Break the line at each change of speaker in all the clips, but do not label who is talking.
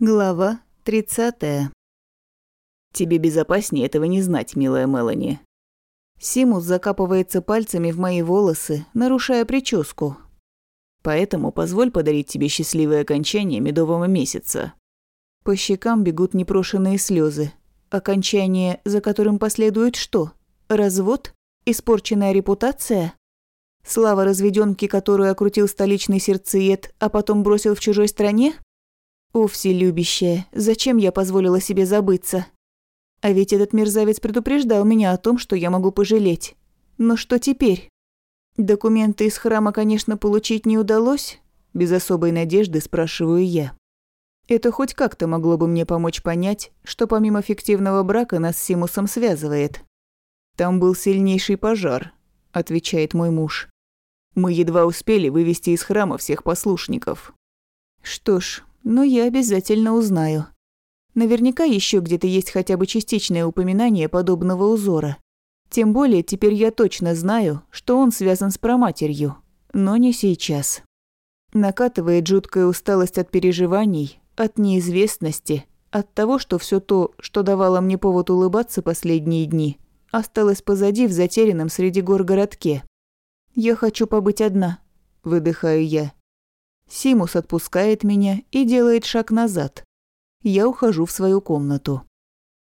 Глава 30.
Тебе безопаснее этого не знать, милая Мелани.
Симус закапывается пальцами в мои волосы, нарушая прическу.
Поэтому позволь подарить тебе счастливое окончание медового месяца.
По щекам бегут непрошенные слезы. Окончание, за которым последует что? Развод? Испорченная репутация? Слава разведёнки, которую окрутил столичный сердцеед, а потом бросил в чужой стране? О, вселюбящая, зачем я позволила себе забыться? А ведь этот мерзавец предупреждал меня о том, что я могу пожалеть. Но что теперь? Документы из храма, конечно, получить не удалось. Без особой надежды спрашиваю я. Это хоть как-то могло бы мне помочь понять, что помимо фиктивного брака нас с Симусом связывает.
Там был сильнейший пожар, отвечает мой муж. Мы едва успели вывести из храма всех послушников.
Что ж, но я обязательно узнаю. Наверняка еще где-то есть хотя бы частичное упоминание подобного узора. Тем более теперь я точно знаю, что он связан с проматерью. Но не сейчас. Накатывает жуткая усталость от переживаний, от неизвестности, от того, что все то, что давало мне повод улыбаться последние дни, осталось позади в затерянном среди гор городке. «Я хочу побыть одна», – выдыхаю я. Симус отпускает меня и делает шаг назад. Я ухожу в свою комнату.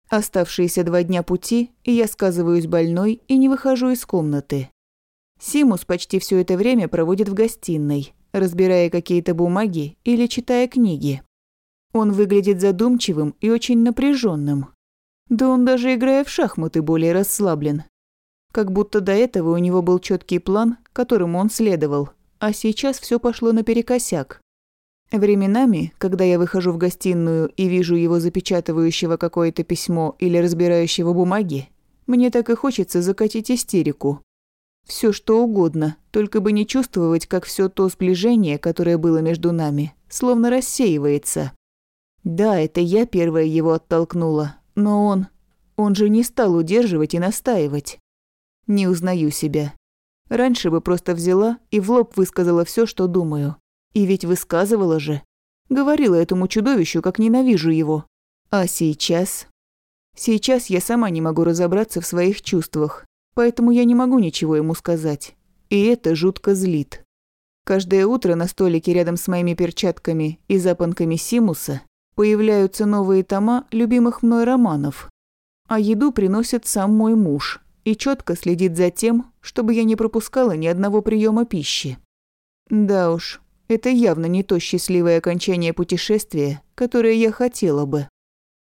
Оставшиеся два дня пути, я сказываюсь больной и не выхожу из комнаты. Симус почти все это время проводит в гостиной, разбирая какие-то бумаги или читая книги. Он выглядит задумчивым и очень напряженным. Да он даже играя в шахматы более расслаблен. Как будто до этого у него был четкий план, которому он следовал – а сейчас все пошло наперекосяк. Временами, когда я выхожу в гостиную и вижу его запечатывающего какое-то письмо или разбирающего бумаги, мне так и хочется закатить истерику. Все что угодно, только бы не чувствовать, как все то сближение, которое было между нами, словно рассеивается. Да, это я первая его оттолкнула, но он... Он же не стал удерживать и настаивать. Не узнаю себя. Раньше бы просто взяла и в лоб высказала все, что думаю. И ведь высказывала же. Говорила этому чудовищу, как ненавижу его. А сейчас... Сейчас я сама не могу разобраться в своих чувствах, поэтому я не могу ничего ему сказать. И это жутко злит. Каждое утро на столике рядом с моими перчатками и запонками Симуса появляются новые тома любимых мной романов. А еду приносит сам мой муж и четко следит за тем, чтобы я не пропускала ни одного приема пищи. Да уж, это явно не то счастливое окончание путешествия, которое я хотела бы.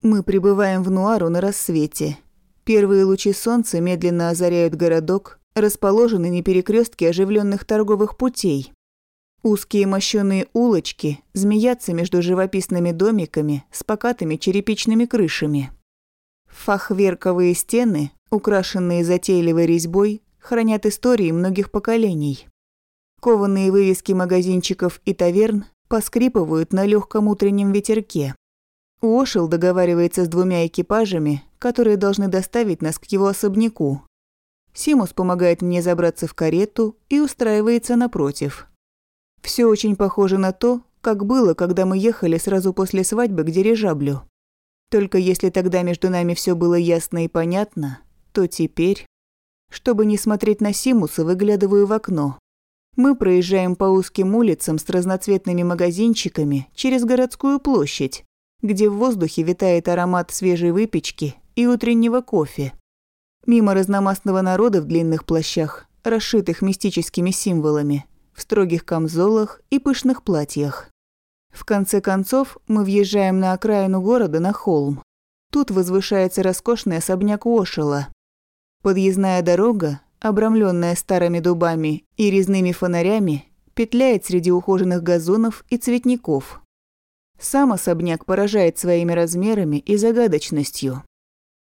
Мы прибываем в Нуару на рассвете. Первые лучи солнца медленно озаряют городок, расположенный на перекрестке оживленных торговых путей. Узкие мощёные улочки змеятся между живописными домиками с покатыми черепичными крышами. Фахверковые стены украшенные затейливой резьбой, хранят истории многих поколений. Кованые вывески магазинчиков и таверн поскрипывают на легком утреннем ветерке. Уошел договаривается с двумя экипажами, которые должны доставить нас к его особняку. Симус помогает мне забраться в карету и устраивается напротив. Все очень похоже на то, как было, когда мы ехали сразу после свадьбы к дирижаблю. Только если тогда между нами все было ясно и понятно, то теперь... Чтобы не смотреть на Симуса, выглядываю в окно. Мы проезжаем по узким улицам с разноцветными магазинчиками через городскую площадь, где в воздухе витает аромат свежей выпечки и утреннего кофе. Мимо разномастного народа в длинных плащах, расшитых мистическими символами, в строгих камзолах и пышных платьях. В конце концов, мы въезжаем на окраину города на холм. Тут возвышается роскошный особняк Ошела, Подъездная дорога, обрамленная старыми дубами и резными фонарями, петляет среди ухоженных газонов и цветников. Сам особняк поражает своими размерами и загадочностью.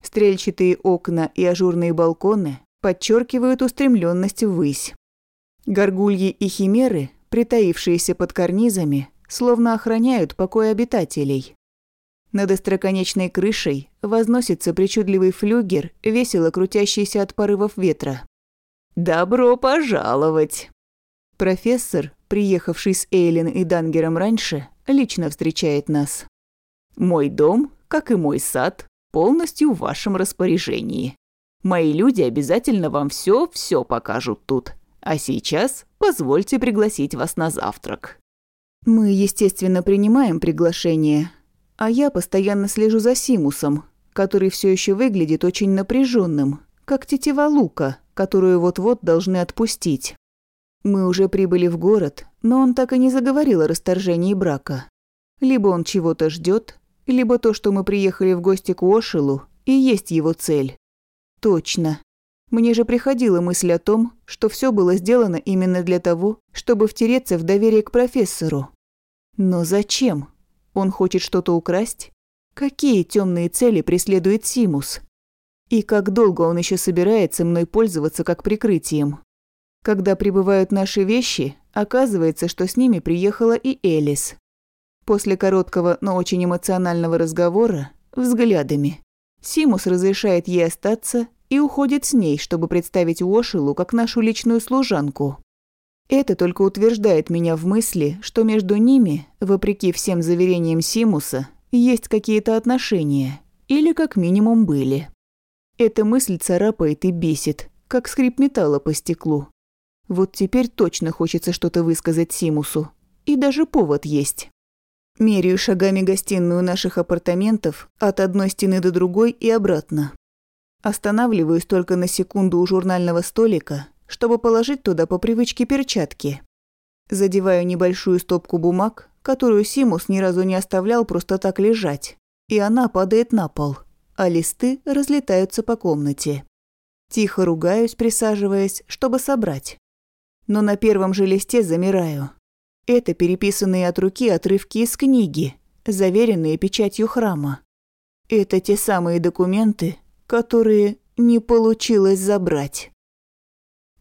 Стрельчатые окна и ажурные балконы подчеркивают устремленность ввысь. Горгульи и химеры, притаившиеся под карнизами, словно охраняют покой обитателей. Над остроконечной крышей возносится причудливый флюгер, весело крутящийся от порывов ветра. «Добро пожаловать!» Профессор, приехавший с Эйлин и Дангером раньше, лично встречает нас.
Мой дом, как и мой сад, полностью в вашем распоряжении. Мои люди обязательно вам все-все покажут тут. А сейчас позвольте пригласить вас на завтрак».
Мы, естественно, принимаем приглашение, а я постоянно слежу за Симусом, который все еще выглядит очень напряженным, как тетива лука, которую вот-вот должны отпустить. Мы уже прибыли в город, но он так и не заговорил о расторжении брака. Либо он чего-то ждет, либо то, что мы приехали в гости к Уошелу, и есть его цель. Точно. Мне же приходила мысль о том, что все было сделано именно для того, чтобы втереться в доверие к профессору. Но зачем? Он хочет что-то украсть? Какие темные цели преследует Симус? И как долго он еще собирается мной пользоваться как прикрытием? Когда прибывают наши вещи, оказывается, что с ними приехала и Элис. После короткого, но очень эмоционального разговора, взглядами, Симус разрешает ей остаться и уходит с ней, чтобы представить Уошилу как нашу личную служанку. Это только утверждает меня в мысли, что между ними, вопреки всем заверениям Симуса, есть какие-то отношения, или как минимум были. Эта мысль царапает и бесит, как скрип металла по стеклу. Вот теперь точно хочется что-то высказать Симусу. И даже повод есть. Меряю шагами гостиную наших апартаментов от одной стены до другой и обратно. Останавливаюсь только на секунду у журнального столика, чтобы положить туда по привычке перчатки. Задеваю небольшую стопку бумаг, которую Симус ни разу не оставлял просто так лежать, и она падает на пол, а листы разлетаются по комнате. Тихо ругаюсь, присаживаясь, чтобы собрать но на первом же листе замираю. Это переписанные от руки отрывки из книги, заверенные печатью храма. Это те самые документы, которые не получилось забрать.